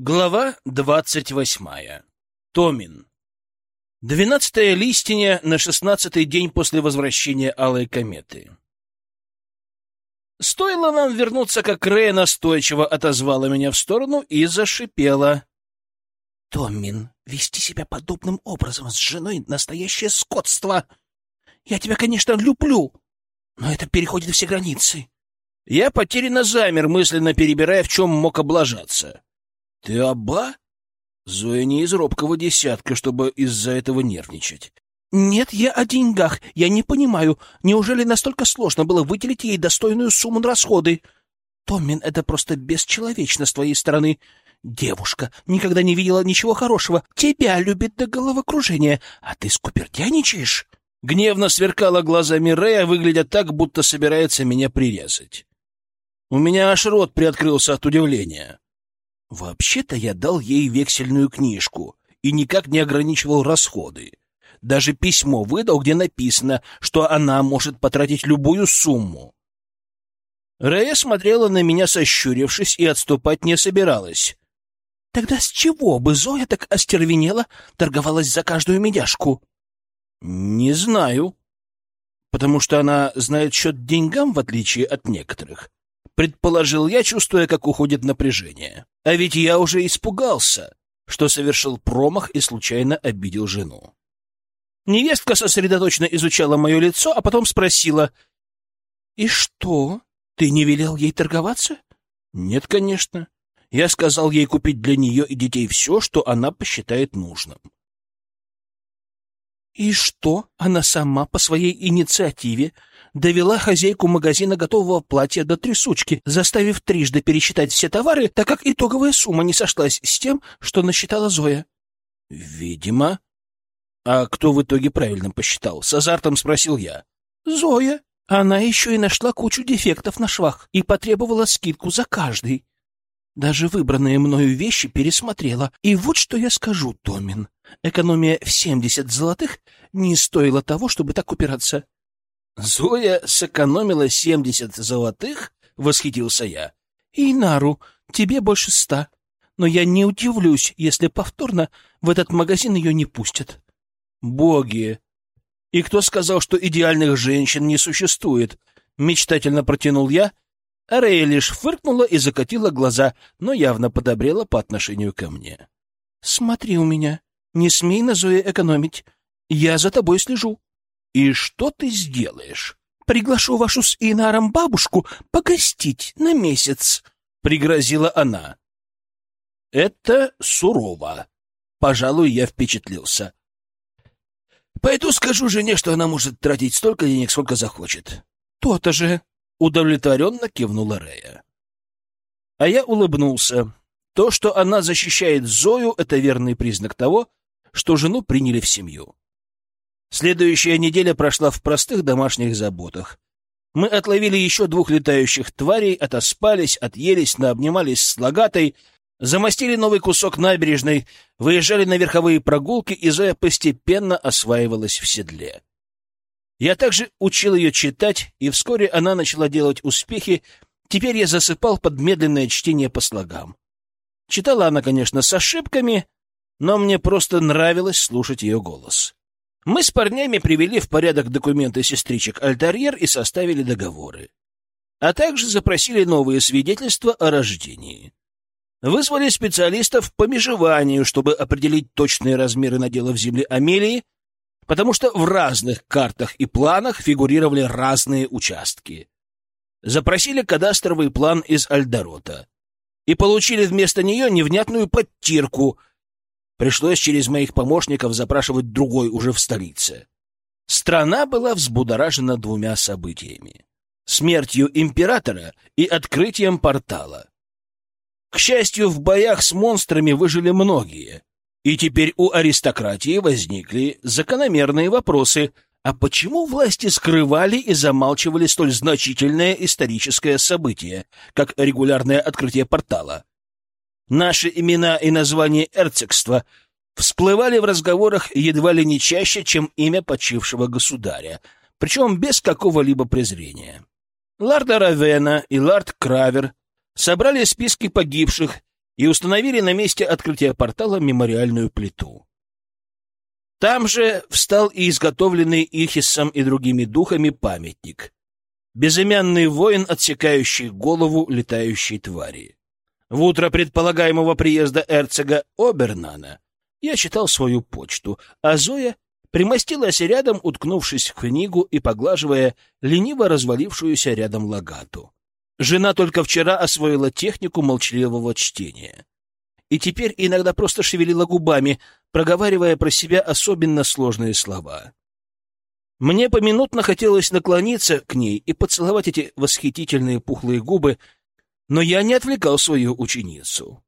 Глава двадцать восьмая. Томин. Двенадцатая листиня на шестнадцатый день после возвращения Алой кометы. Стоило нам вернуться, как Рея настойчиво отозвала меня в сторону и зашипела. — Томин, вести себя подобным образом с женой — настоящее скотство. Я тебя, конечно, люблю, но это переходит все границы. Я потерянно замер, мысленно перебирая, в чем мог облажаться. — Ты оба? Зоя не из робкого десятка, чтобы из-за этого нервничать. «Нет, я о деньгах. Я не понимаю, неужели настолько сложно было выделить ей достойную сумму на расходы? Томмин, это просто бесчеловечно с твоей стороны. Девушка никогда не видела ничего хорошего. Тебя любит до головокружения, а ты скупердяничаешь?» Гневно сверкала глазами Рея, выглядя так, будто собирается меня прирезать. У меня аж рот приоткрылся от удивления. Вообще-то я дал ей вексельную книжку и никак не ограничивал расходы. Даже письмо выдал, где написано, что она может потратить любую сумму. Рея смотрела на меня, сощурившись, и отступать не собиралась. Тогда с чего бы Зоя так остервенела, торговалась за каждую медяшку? Не знаю. Потому что она знает счет деньгам, в отличие от некоторых. Предположил я, чувствуя, как уходит напряжение. А ведь я уже испугался, что совершил промах и случайно обидел жену. Невестка сосредоточенно изучала мое лицо, а потом спросила. — И что, ты не велел ей торговаться? — Нет, конечно. Я сказал ей купить для нее и детей все, что она посчитает нужным. И что? Она сама по своей инициативе довела хозяйку магазина готового платья до трясучки, заставив трижды пересчитать все товары, так как итоговая сумма не сошлась с тем, что насчитала Зоя. Видимо. А кто в итоге правильно посчитал? С азартом спросил я. Зоя. Она еще и нашла кучу дефектов на швах и потребовала скидку за каждый. Даже выбранные мною вещи пересмотрела. И вот что я скажу, Томин. Экономия в семьдесят золотых не стоила того, чтобы так упираться. Зоя сэкономила семьдесят золотых? Восхитился я. И Нару, тебе больше ста. Но я не удивлюсь, если повторно в этот магазин ее не пустят. Боги! И кто сказал, что идеальных женщин не существует? Мечтательно протянул я, Рея лишь фыркнула и закатила глаза, но явно подобрела по отношению ко мне. — Смотри у меня. Не смей на Зое экономить. Я за тобой слежу. — И что ты сделаешь? — Приглашу вашу с Инаром бабушку погостить на месяц, — пригрозила она. — Это сурово. Пожалуй, я впечатлился. Пойду скажу жене, что она может тратить столько денег, сколько захочет. То-то же. Удовлетворенно кивнула Рея. А я улыбнулся. То, что она защищает Зою, это верный признак того, что жену приняли в семью. Следующая неделя прошла в простых домашних заботах. Мы отловили еще двух летающих тварей, отоспались, отъелись, наобнимались с лагатой, замостили новый кусок набережной, выезжали на верховые прогулки, и Зоя постепенно осваивалась в седле. Я также учил ее читать, и вскоре она начала делать успехи. Теперь я засыпал под медленное чтение по слогам. Читала она, конечно, с ошибками, но мне просто нравилось слушать ее голос. Мы с парнями привели в порядок документы сестричек Альтерьер и составили договоры. А также запросили новые свидетельства о рождении. Вызвали специалистов по межеванию, чтобы определить точные размеры надела в земле Амелии потому что в разных картах и планах фигурировали разные участки. Запросили кадастровый план из Альдорота и получили вместо нее невнятную подтирку. Пришлось через моих помощников запрашивать другой уже в столице. Страна была взбудоражена двумя событиями — смертью императора и открытием портала. К счастью, в боях с монстрами выжили многие — и теперь у аристократии возникли закономерные вопросы. А почему власти скрывали и замалчивали столь значительное историческое событие, как регулярное открытие портала? Наши имена и названия эрцогства всплывали в разговорах едва ли не чаще, чем имя почившего государя, причем без какого-либо презрения. Ларда Равена и Лард Кравер собрали списки погибших и установили на месте открытия портала мемориальную плиту. Там же встал и изготовленный Ихисом и другими духами памятник. Безымянный воин, отсекающий голову летающей твари. В утро предполагаемого приезда эрцега Обернана я читал свою почту, а Зоя примостилась рядом, уткнувшись в книгу и поглаживая лениво развалившуюся рядом лагату. Жена только вчера освоила технику молчаливого чтения. И теперь иногда просто шевелила губами, проговаривая про себя особенно сложные слова. Мне поминутно хотелось наклониться к ней и поцеловать эти восхитительные пухлые губы, но я не отвлекал свою ученицу.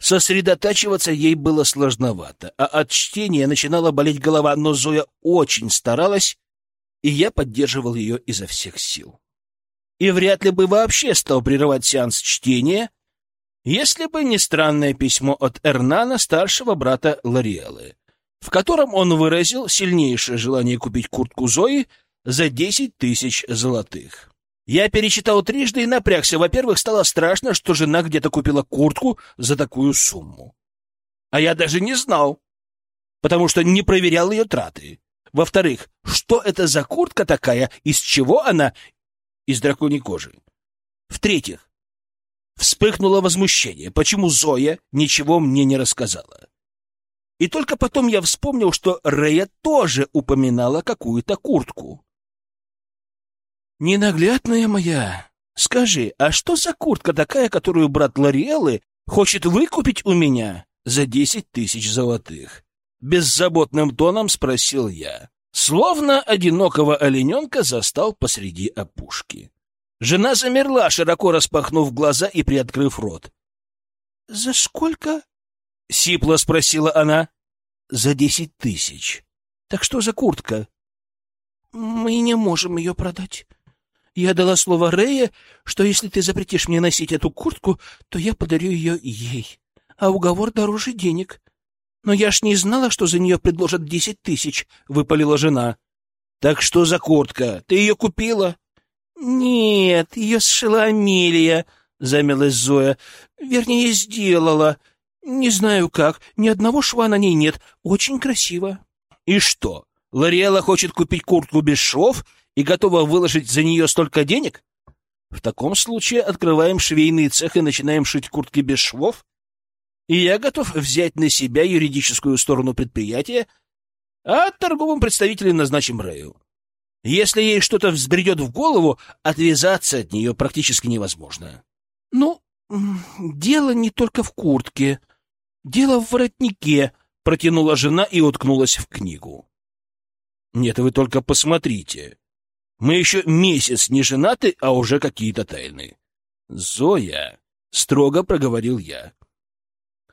Сосредотачиваться ей было сложновато, а от чтения начинала болеть голова, но Зоя очень старалась, и я поддерживал ее изо всех сил. И вряд ли бы вообще стал прерывать сеанс чтения, если бы не странное письмо от Эрнана, старшего брата Лориэлы, в котором он выразил сильнейшее желание купить куртку Зои за десять тысяч золотых. Я перечитал трижды и напрягся. Во-первых, стало страшно, что жена где-то купила куртку за такую сумму. А я даже не знал, потому что не проверял ее траты. Во-вторых, что это за куртка такая, из чего она? Из драконьей кожи. В-третьих, вспыхнуло возмущение. Почему Зоя ничего мне не рассказала? И только потом я вспомнил, что Рея тоже упоминала какую-то куртку. «Ненаглядная моя, скажи, а что за куртка такая, которую брат Лориэллы хочет выкупить у меня за десять тысяч золотых?» Беззаботным тоном спросил я. Словно одинокого олененка застал посреди опушки. Жена замерла, широко распахнув глаза и приоткрыв рот. — За сколько? — сипло спросила она. — За десять тысяч. — Так что за куртка? — Мы не можем ее продать. Я дала слово Рэя, что если ты запретишь мне носить эту куртку, то я подарю ее ей. А уговор дороже денег. Но я ж не знала, что за нее предложат десять тысяч, — выпалила жена. — Так что за куртка? Ты ее купила? — Нет, ее сшила Амелия, — замялась Зоя. — Вернее, сделала. Не знаю как, ни одного шва на ней нет. Очень красиво. — И что, Лориэла хочет купить куртку без швов и готова выложить за нее столько денег? В таком случае открываем швейный цех и начинаем шить куртки без швов? И я готов взять на себя юридическую сторону предприятия, а торговым представителем назначим Рэю. Если ей что-то взбредет в голову, отвязаться от нее практически невозможно. Ну, дело не только в куртке. Дело в воротнике, протянула жена и уткнулась в книгу. Нет, вы только посмотрите. Мы еще месяц не женаты, а уже какие-то тайны. Зоя, строго проговорил я.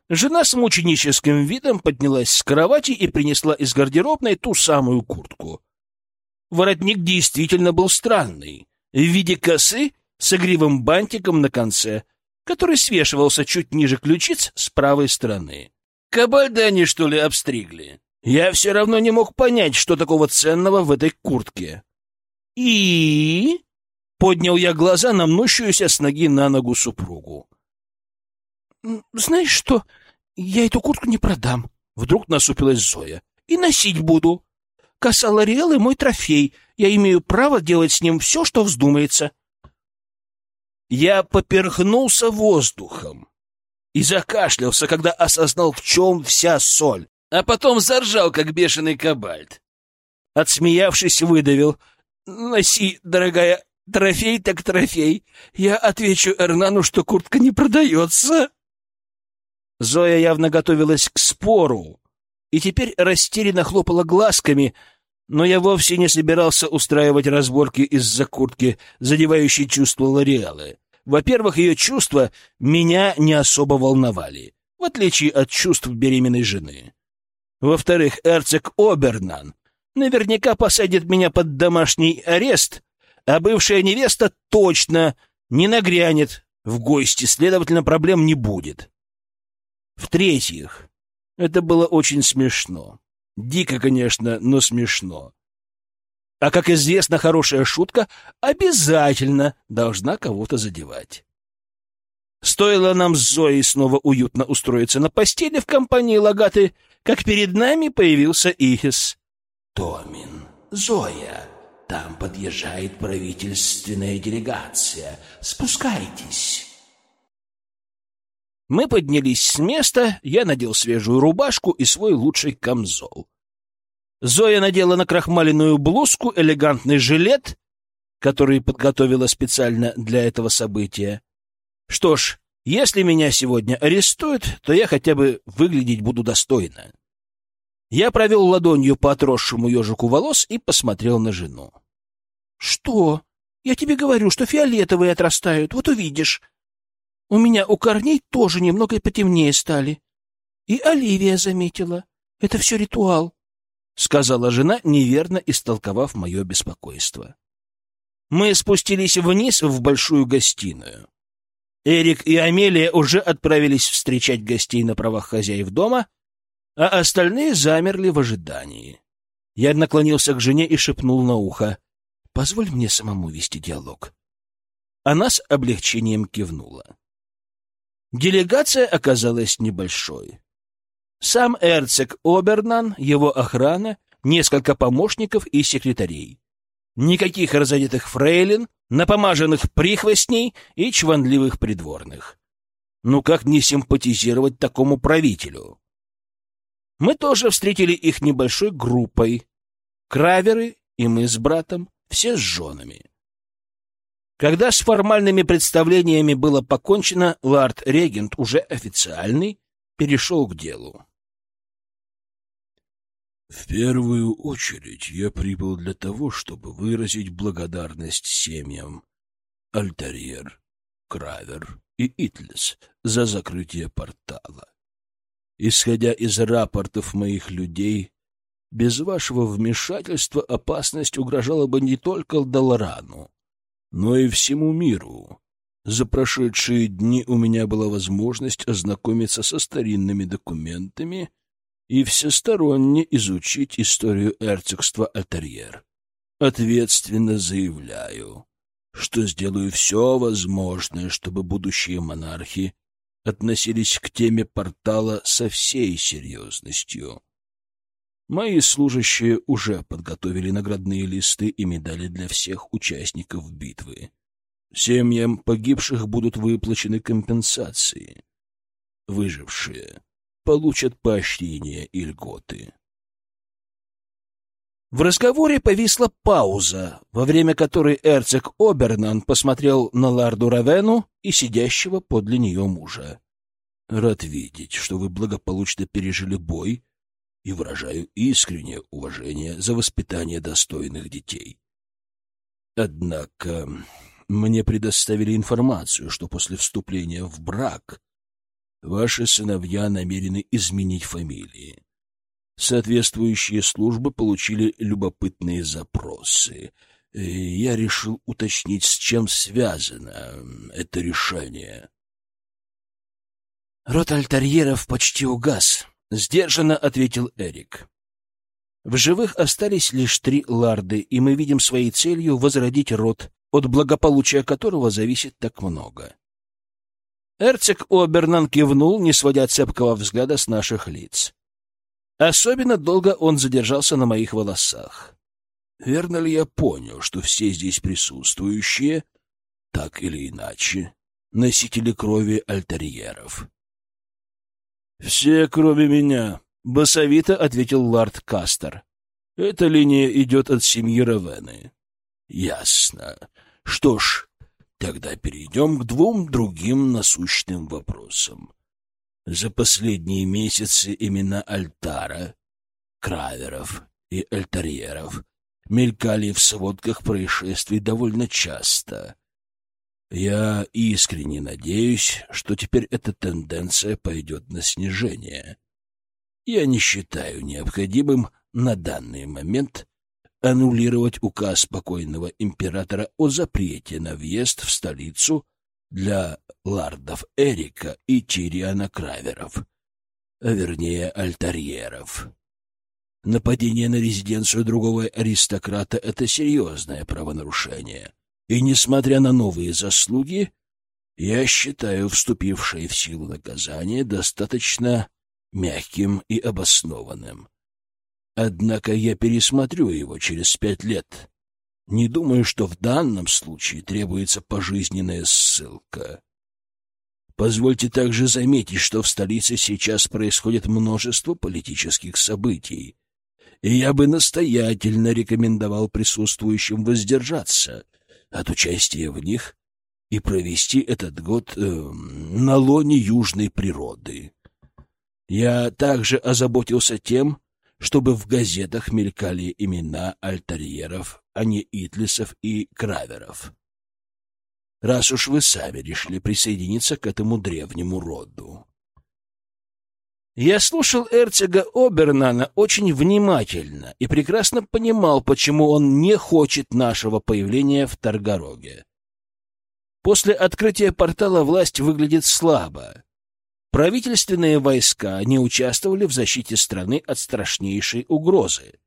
Жена с мученическим видом поднялась с кровати и принесла из гардеробной ту самую куртку. Воротник действительно был странный, в виде косы с игривым бантиком на конце, который свешивался чуть ниже ключиц с правой стороны. Кабальда они, что ли, обстригли? Я все равно не мог понять, что такого ценного в этой куртке. «И?» — поднял я глаза на мнущуюся с ноги на ногу супругу. «Знаешь что, я эту куртку не продам», — вдруг насупилась Зоя. «И носить буду. Коса Лориэлы — мой трофей. Я имею право делать с ним все, что вздумается». Я поперхнулся воздухом и закашлялся, когда осознал, в чем вся соль, а потом заржал, как бешеный кабальт. Отсмеявшись, выдавил — Носи, дорогая, трофей так трофей. Я отвечу Эрнану, что куртка не продается. Зоя явно готовилась к спору и теперь растерянно хлопала глазками, но я вовсе не собирался устраивать разборки из-за куртки, задевающей чувства Лориалы. Во-первых, ее чувства меня не особо волновали, в отличие от чувств беременной жены. Во-вторых, эрцог Обернан наверняка посадит меня под домашний арест, а бывшая невеста точно не нагрянет в гости, следовательно, проблем не будет. В-третьих, это было очень смешно. Дико, конечно, но смешно. А, как известно, хорошая шутка обязательно должна кого-то задевать. Стоило нам с Зоей снова уютно устроиться на постели в компании Лагаты, как перед нами появился Ихис. «Томин, Зоя, там подъезжает правительственная делегация. Спускайтесь». Мы поднялись с места, я надел свежую рубашку и свой лучший камзол. Зоя надела на крахмаленную блузку элегантный жилет, который подготовила специально для этого события. Что ж, если меня сегодня арестуют, то я хотя бы выглядеть буду достойно. Я провел ладонью по отросшему ежику волос и посмотрел на жену. — Что? Я тебе говорю, что фиолетовые отрастают, вот увидишь. У меня у корней тоже немного потемнее стали. И Оливия заметила. Это все ритуал, — сказала жена, неверно истолковав мое беспокойство. Мы спустились вниз в большую гостиную. Эрик и Амелия уже отправились встречать гостей на правах хозяев дома, а остальные замерли в ожидании. Я наклонился к жене и шепнул на ухо. «Позволь мне самому вести диалог». Она с облегчением кивнула. Делегация оказалась небольшой. Сам эрцег Обернан, его охрана, несколько помощников и секретарей. Никаких разодетых фрейлин, напомаженных прихвостней и чванливых придворных. Ну как не симпатизировать такому правителю? Мы тоже встретили их небольшой группой. Краверы и мы с братом, все с женами. Когда с формальными представлениями было покончено, лорд-регент, уже официальный, перешел к делу. В первую очередь я прибыл для того, чтобы выразить благодарность семьям Альтерьер, Кравер и Итлес за закрытие портала. Исходя из рапортов моих людей, без вашего вмешательства опасность угрожала бы не только Даларану, но и всему миру. За прошедшие дни у меня была возможность ознакомиться со старинными документами и всесторонне изучить историю эрцогства Альтерьер. Ответственно заявляю, что сделаю все возможное, чтобы будущие монархи относились к теме портала со всей серьезностью. Мои служащие уже подготовили наградные листы и медали для всех участников битвы. Семьям погибших будут выплачены компенсации. Выжившие получат поощрения и льготы. В разговоре повисла пауза, во время которой эрцог Обернан посмотрел на Ларду Равену и сидящего подле нее мужа. — Рад видеть, что вы благополучно пережили бой и выражаю искреннее уважение за воспитание достойных детей. Однако мне предоставили информацию, что после вступления в брак ваши сыновья намерены изменить фамилии. Соответствующие службы получили любопытные запросы. Я решил уточнить, с чем связано это решение. Рот альтерьеров почти угас, — сдержанно ответил Эрик. В живых остались лишь три ларды, и мы видим своей целью возродить род, от благополучия которого зависит так много. Эрцик Обернан кивнул, не сводя цепкого взгляда с наших лиц. Особенно долго он задержался на моих волосах. Верно ли я понял, что все здесь присутствующие, так или иначе, носители крови альтерьеров? «Все, кроме меня», — басовито ответил лорд Кастер. «Эта линия идет от семьи Равены». «Ясно. Что ж, тогда перейдем к двум другим насущным вопросам. За последние месяцы имена Альтара, Краверов и Альтарьеров мелькали в сводках происшествий довольно часто. Я искренне надеюсь, что теперь эта тенденция пойдет на снижение. Я не считаю необходимым на данный момент аннулировать указ покойного императора о запрете на въезд в столицу для лордов Эрика и Тириана Краверов, а вернее альтарьеров. Нападение на резиденцию другого аристократа — это серьезное правонарушение — и, несмотря на новые заслуги, Я считаю вступившее в силу наказание достаточно мягким и обоснованным. Однако я пересмотрю его через пять лет. Не думаю, что в данном случае требуется пожизненная ссылка. Позвольте также заметить, что в столице сейчас происходит множество политических событий, и я бы настоятельно рекомендовал присутствующим воздержаться от участия в них и провести этот год э, на лоне южной природы. Я также озаботился тем, чтобы в газетах мелькали имена альтерьеров, а не Итлисов и Краверов. Раз уж вы сами решили присоединиться к этому древнему роду. Я слушал Эрцега Обернана очень внимательно и прекрасно понимал, почему он не хочет нашего появления в Таргороге. После открытия портала власть выглядит слабо. Правительственные войска не участвовали в защите страны от страшнейшей угрозы.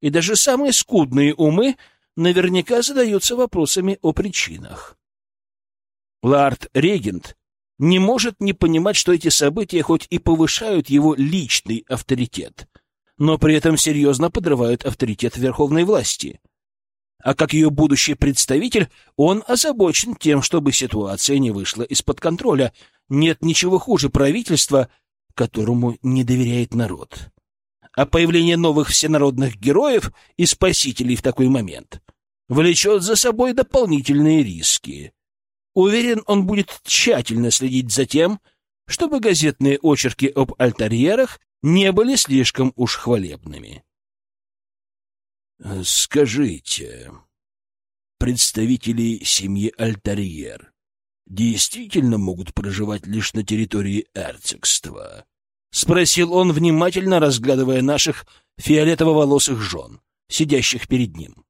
И даже самые скудные умы наверняка задаются вопросами о причинах. Лард-регент не может не понимать, что эти события хоть и повышают его личный авторитет, но при этом серьезно подрывают авторитет верховной власти. А как ее будущий представитель, он озабочен тем, чтобы ситуация не вышла из-под контроля — нет ничего хуже правительства, которому не доверяет народ. А появление новых всенародных героев и спасителей в такой момент влечет за собой дополнительные риски. Уверен, он будет тщательно следить за тем, чтобы газетные очерки об альтерьерах не были слишком уж хвалебными. «Скажите, представители семьи Альтерьер действительно могут проживать лишь на территории эрцогства? — спросил он, внимательно разглядывая наших фиолетово-волосых жен, сидящих перед ним.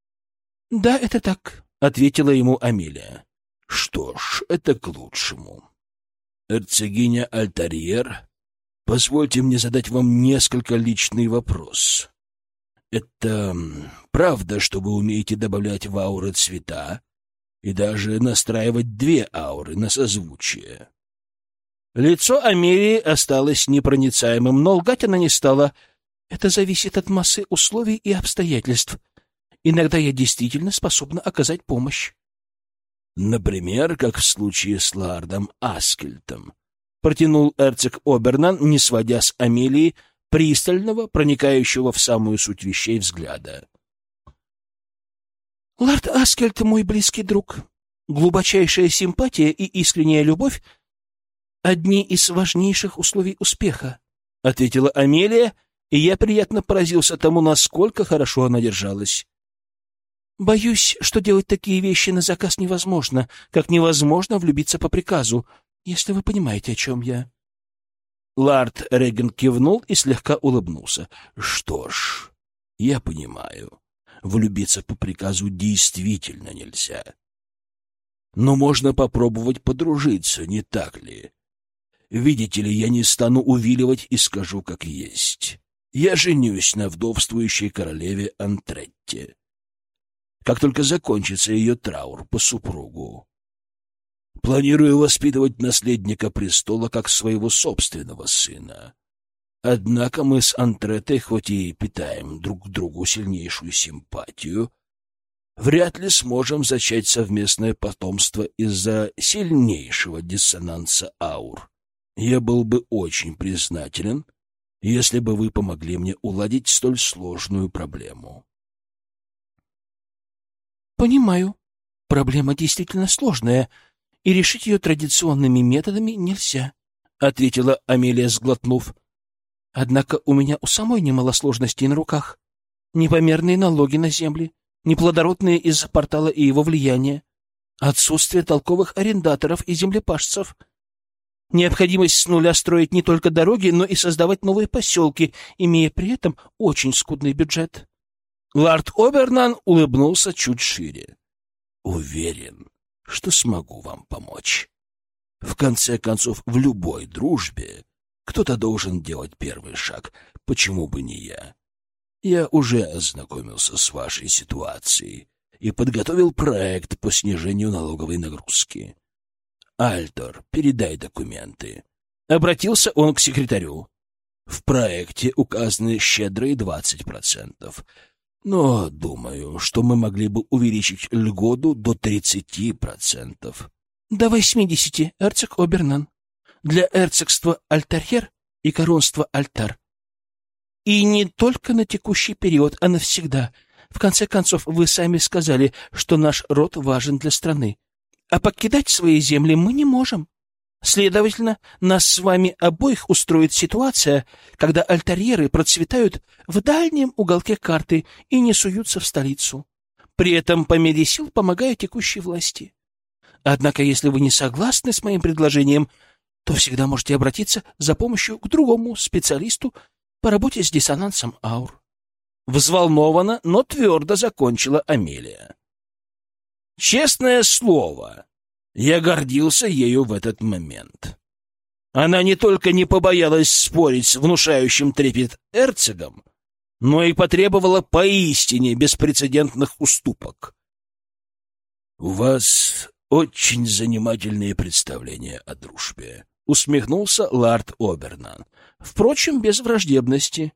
— Да, это так, — ответила ему Амелия. — Что ж, это к лучшему. Эрцогиня Альтарьер, позвольте мне задать вам несколько личный вопрос. Это правда, что вы умеете добавлять в ауры цвета, и даже настраивать две ауры на созвучие. Лицо Амелии осталось непроницаемым, но лгать она не стала. Это зависит от массы условий и обстоятельств. Иногда я действительно способна оказать помощь. Например, как в случае с лордом Аскельтом. Протянул эрцог Обернан, не сводя с Амелии пристального, проникающего в самую суть вещей взгляда. Лорд Аскельд — мой близкий друг. Глубочайшая симпатия и искренняя любовь — одни из важнейших условий успеха, — ответила Амелия, и я приятно поразился тому, насколько хорошо она держалась. Боюсь, что делать такие вещи на заказ невозможно, как невозможно влюбиться по приказу, если вы понимаете, о чем я. Лард Реген кивнул и слегка улыбнулся. — Что ж, я понимаю влюбиться по приказу действительно нельзя. Но можно попробовать подружиться, не так ли? Видите ли, я не стану увиливать и скажу, как есть. Я женюсь на вдовствующей королеве Антретте. Как только закончится ее траур по супругу. Планирую воспитывать наследника престола как своего собственного сына. Однако мы с Антретой, хоть и питаем друг к другу сильнейшую симпатию, вряд ли сможем зачать совместное потомство из-за сильнейшего диссонанса аур. Я был бы очень признателен, если бы вы помогли мне уладить столь сложную проблему. Понимаю. Проблема действительно сложная, и решить ее традиционными методами нельзя, — ответила Амелия, сглотнув. Однако у меня у самой немало сложностей на руках. Непомерные налоги на земли, неплодородные из-за портала и его влияния, отсутствие толковых арендаторов и землепашцев, необходимость с нуля строить не только дороги, но и создавать новые поселки, имея при этом очень скудный бюджет. Лорд Обернан улыбнулся чуть шире. «Уверен, что смогу вам помочь. В конце концов, в любой дружбе кто-то должен делать первый шаг. Почему бы не я? Я уже ознакомился с вашей ситуацией и подготовил проект по снижению налоговой нагрузки. Альтор, передай документы. Обратился он к секретарю. В проекте указаны щедрые двадцать процентов. Но думаю, что мы могли бы увеличить льгоду до тридцати процентов. До восьмидесяти, эрцог Обернан. Для эрцогства Альтарьер и коронства Альтар. И не только на текущий период, а навсегда. В конце концов, вы сами сказали, что наш род важен для страны. А покидать свои земли мы не можем. Следовательно, нас с вами обоих устроит ситуация, когда альтерьеры процветают в дальнем уголке карты и не суются в столицу. При этом по мере сил помогая текущей власти. Однако, если вы не согласны с моим предложением, то всегда можете обратиться за помощью к другому специалисту по работе с диссонансом аур. Взволнованно, но твердо закончила Амелия. Честное слово, я гордился ею в этот момент. Она не только не побоялась спорить с внушающим трепет эрцегом, но и потребовала поистине беспрецедентных уступок. «У вас очень занимательные представления о дружбе», — усмехнулся лорд Обернан, впрочем, без враждебности.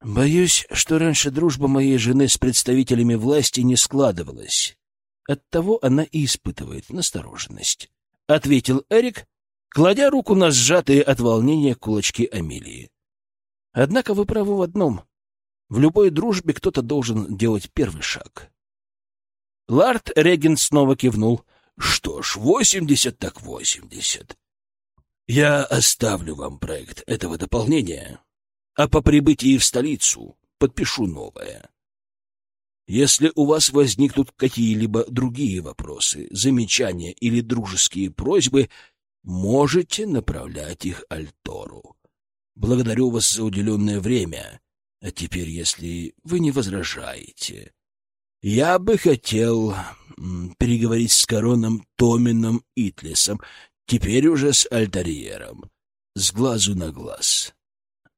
«Боюсь, что раньше дружба моей жены с представителями власти не складывалась. Оттого она и испытывает настороженность», — ответил Эрик, кладя руку на сжатые от волнения кулачки Амелии. «Однако вы правы в одном. В любой дружбе кто-то должен делать первый шаг». Лард Регент снова кивнул. «Что ж, восемьдесят так восемьдесят. Я оставлю вам проект этого дополнения, а по прибытии в столицу подпишу новое. Если у вас возникнут какие-либо другие вопросы, замечания или дружеские просьбы, можете направлять их Альтору. Благодарю вас за уделенное время. А теперь, если вы не возражаете, я бы хотел переговорить с короном Томином Итлисом, теперь уже с Альтарьером, с глазу на глаз.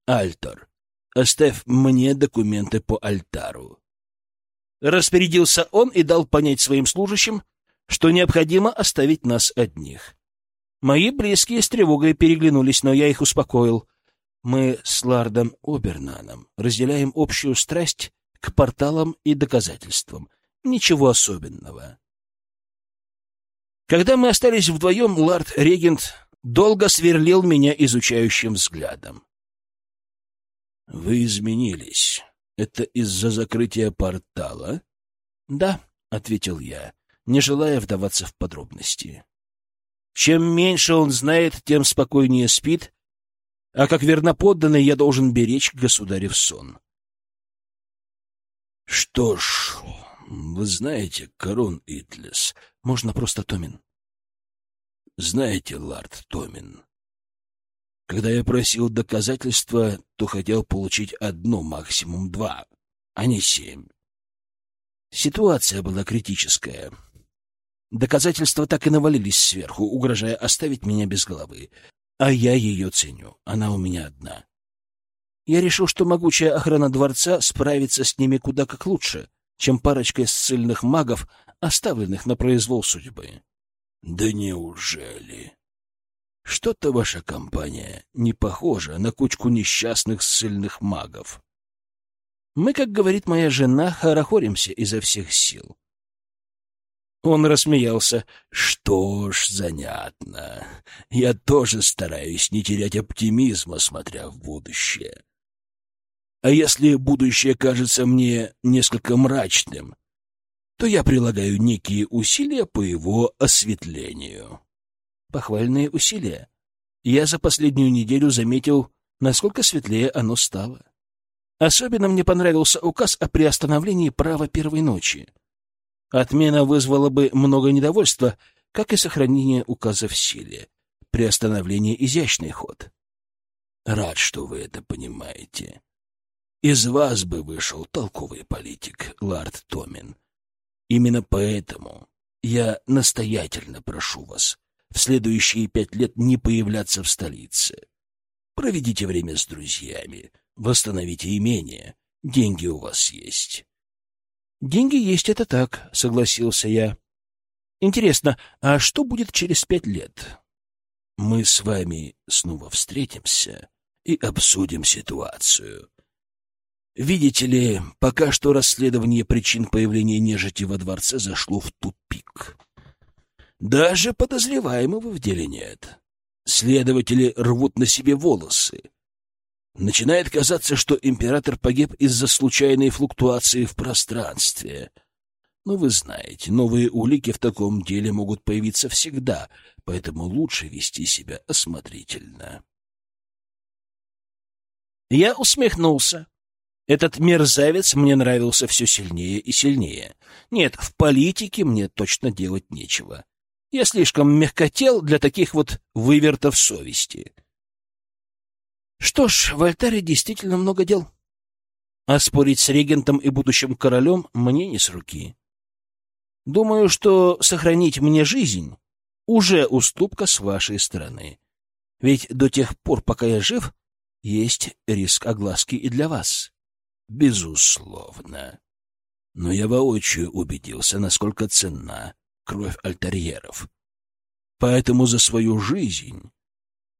Альтор, оставь мне документы по альтару. Распорядился он и дал понять своим служащим, что необходимо оставить нас одних. Мои близкие с тревогой переглянулись, но я их успокоил. Мы с Лардом Обернаном разделяем общую страсть к порталам и доказательствам. Ничего особенного. Когда мы остались вдвоем, лард-регент долго сверлил меня изучающим взглядом. «Вы изменились», это из-за закрытия портала? Да, ответил я, не желая вдаваться в подробности. Чем меньше он знает, тем спокойнее спит, а как верноподданный я должен беречь государев сон. Что ж, вы знаете, Корон Итлес, можно просто Томин. Знаете, Лард Томин, когда я просил доказательства, то хотел получить одно, максимум два, а не семь. Ситуация была критическая. Доказательства так и навалились сверху, угрожая оставить меня без головы. А я ее ценю. Она у меня одна. Я решил, что могучая охрана дворца справится с ними куда как лучше, чем парочкой ссыльных магов, оставленных на произвол судьбы. — Да неужели? Что-то ваша компания не похожа на кучку несчастных ссыльных магов. Мы, как говорит моя жена, хорохоримся изо всех сил. Он рассмеялся. Что ж, занятно. Я тоже стараюсь не терять оптимизма, смотря в будущее. А если будущее кажется мне несколько мрачным, то я прилагаю некие усилия по его осветлению похвальные усилия. Я за последнюю неделю заметил, насколько светлее оно стало. Особенно мне понравился указ о приостановлении права первой ночи. Отмена вызвала бы много недовольства, как и сохранение указа в силе. Приостановление — изящный ход. Рад, что вы это понимаете. Из вас бы вышел толковый политик, лорд Томин. Именно поэтому я настоятельно прошу вас в следующие пять лет не появляться в столице. Проведите время с друзьями, восстановите имение, деньги у вас есть. — Деньги есть, это так, — согласился я. Интересно, а что будет через пять лет? Мы с вами снова встретимся и обсудим ситуацию. Видите ли, пока что расследование причин появления нежити во дворце зашло в тупик. Даже подозреваемого в деле нет. Следователи рвут на себе волосы. Начинает казаться, что император погиб из-за случайной флуктуации в пространстве. Но вы знаете, новые улики в таком деле могут появиться всегда, поэтому лучше вести себя осмотрительно. Я усмехнулся. Этот мерзавец мне нравился все сильнее и сильнее. Нет, в политике мне точно делать нечего. Я слишком мягкотел для таких вот вывертов совести. Что ж, в альтаре действительно много дел. А спорить с регентом и будущим королем мне не с руки. Думаю, что сохранить мне жизнь уже уступка с вашей стороны. Ведь до тех пор, пока я жив, есть риск огласки и для вас. Безусловно. Но я воочию убедился, насколько ценна кровь альтерьеров. Поэтому за свою жизнь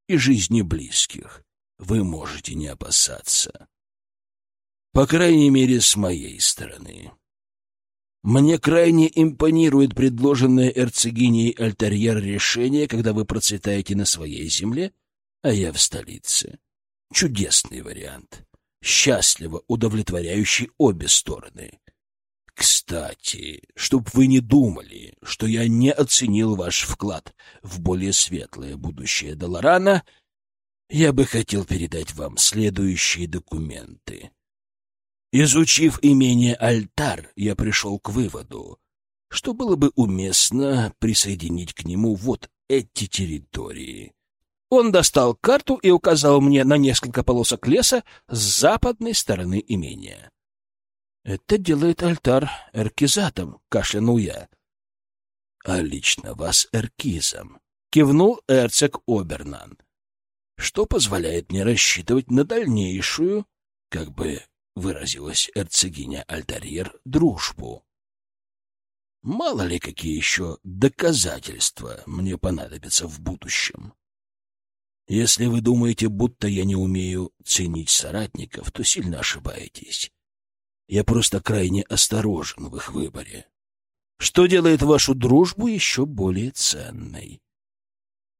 и жизни близких вы можете не опасаться. По крайней мере, с моей стороны. Мне крайне импонирует предложенное эрцегиней Альтерьер решение, когда вы процветаете на своей земле, а я в столице. Чудесный вариант счастливо удовлетворяющий обе стороны. Кстати, чтоб вы не думали, что я не оценил ваш вклад в более светлое будущее Долорана, я бы хотел передать вам следующие документы. Изучив имение Альтар, я пришел к выводу, что было бы уместно присоединить к нему вот эти территории. Он достал карту и указал мне на несколько полосок леса с западной стороны имения. «Это делает альтар эркизатом», — кашлянул я. «А лично вас эркизом», — кивнул эрцег Обернан, «что позволяет мне рассчитывать на дальнейшую, как бы выразилась эрцегиня Альтарьер, дружбу. Мало ли какие еще доказательства мне понадобятся в будущем». Если вы думаете, будто я не умею ценить соратников, то сильно ошибаетесь. Я просто крайне осторожен в их выборе. Что делает вашу дружбу еще более ценной?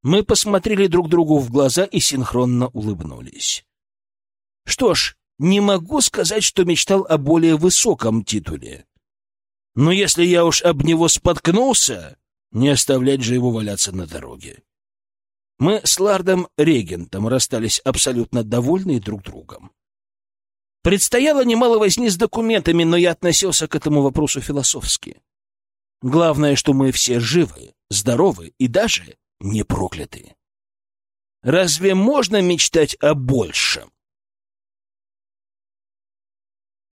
Мы посмотрели друг другу в глаза и синхронно улыбнулись. Что ж, не могу сказать, что мечтал о более высоком титуле. Но если я уж об него споткнулся, не оставлять же его валяться на дороге. Мы с лардом Регентом расстались абсолютно довольны друг другом. Предстояло немало возни с документами, но я относился к этому вопросу философски. Главное, что мы все живы, здоровы и даже не прокляты. Разве можно мечтать о большем?